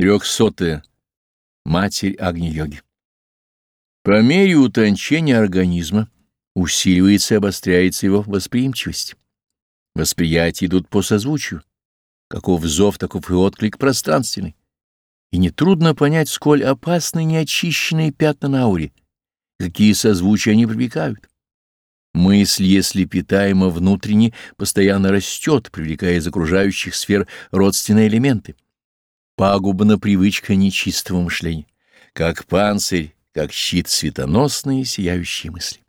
Трехсотая. Матерь Агни-йоги. По мере утончения организма усиливается и обостряется его восприимчивость. Восприятия идут по созвучию. Каков зов, таков и отклик пространственный. И нетрудно понять, сколь опасны неочищенные пятна на ауре, какие созвучия они привлекают. Мысль, если питаема внутренне, постоянно растет, привлекая из окружающих сфер родственные элементы. Пагубна привычка нечистого мышления, как панцирь, как щит светоносные сияющие мысли.